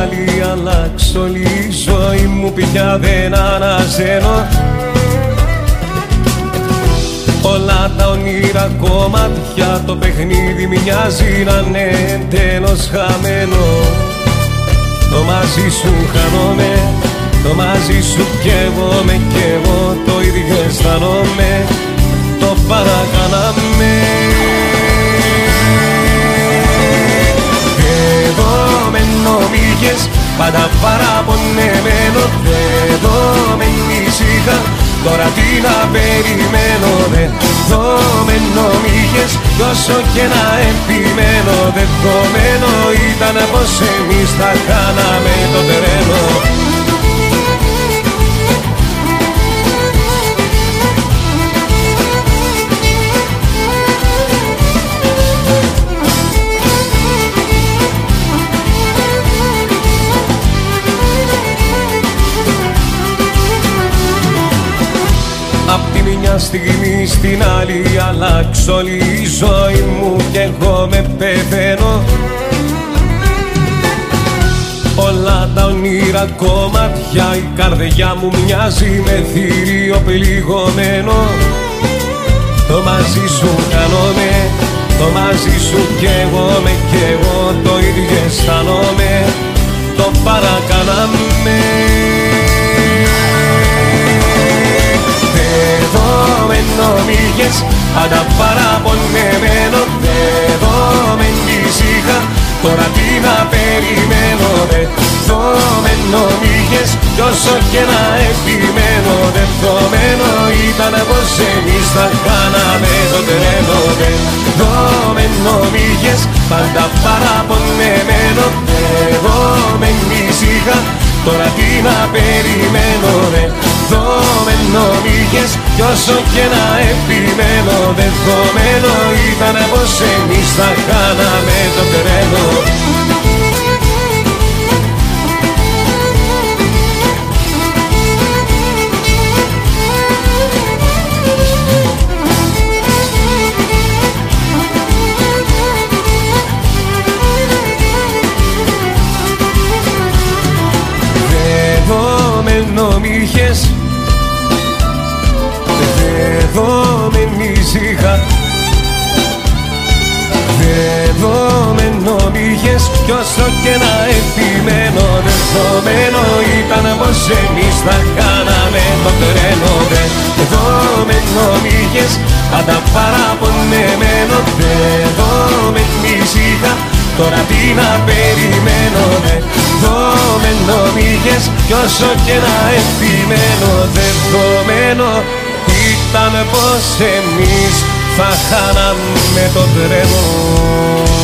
άλλη αλλάξω όλη η ζωή μου πια δεν αναζένω. Όλα τα όνειρα κομμάτια το παιχνίδι μοιάζει να είναι εντένως χαμένο. Το μαζί σου χάνομαι, το μαζί σου κι εγώ με κι εγώ το ίδιο αισθάνομαι. Το παρακάναμε νομίγες πάντα παραπονεμένο Εδώ με ήσυχα. Τώρα τι να περιμένω δεδομένο είχες Τόσο και να επιμένω Δεδομένο ήταν πως εμείς θα κάναμε το τρένο στιγμή στην άλλη αλλάξω όλη η ζωή μου και εγώ με πεθαίνω. Όλα τα όνειρα κομμάτια η καρδιά μου μοιάζει με θηρίο πληγωμένο. Το μαζί σου κάνομαι, το μαζί σου κι εγώ με κι εγώ το ίδιο αισθάνομαι. Το παρακάναμε να περιμένω δεδομένο μήγες Κι όσο και να επιμένω δεδομένο ήταν πως εμείς θα κάναμε το τρένο Δεδομένο μήγες Πάντα παραπονεμένο δεδομένη ήσυχα Τώρα τι να περιμένω δεδομένο είχες Κι όσο και να επιμένω δεδομένο ήταν πως εμείς θα κάναμε το τρένο Δεδομένο μ' είχες Δεδομένη ήσυχα Δεδομένο μ' είχες Κι όσο και να επιμένω. Δεδομένο ήταν πως εμείς θα κάναμε το τρένο. Δεδομένο μ' είχες Πάντα παραπονεμένο. Δεδομένη ήσυχα Τώρα τι να περιμένω. Δεδομένο μ' είχες Κι όσο και να επιμένω Δεδομένο ήταν πως εμείς θα χάναμε το τρένο